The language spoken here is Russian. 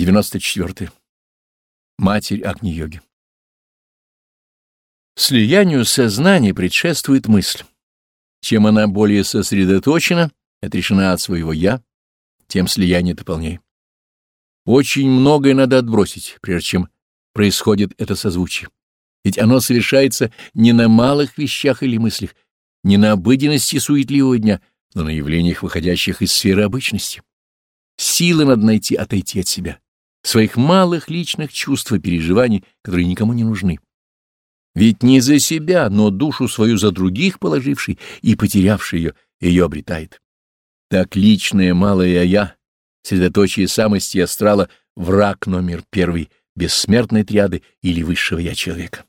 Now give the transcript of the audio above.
94. Матерь Агни-йоги. Слиянию сознания предшествует мысль. Чем она более сосредоточена, отрешена от своего «я», тем слияние это полнее. Очень многое надо отбросить, прежде чем происходит это созвучие. Ведь оно совершается не на малых вещах или мыслях, не на обыденности суетливого дня, но на явлениях, выходящих из сферы обычности. Силы надо найти отойти от себя, своих малых личных чувств и переживаний, которые никому не нужны. Ведь не за себя, но душу свою за других положивший и потерявший ее, ее обретает. Так личное малое «я», средоточие самости астрала, враг номер первый бессмертной триады или высшего «я» человека.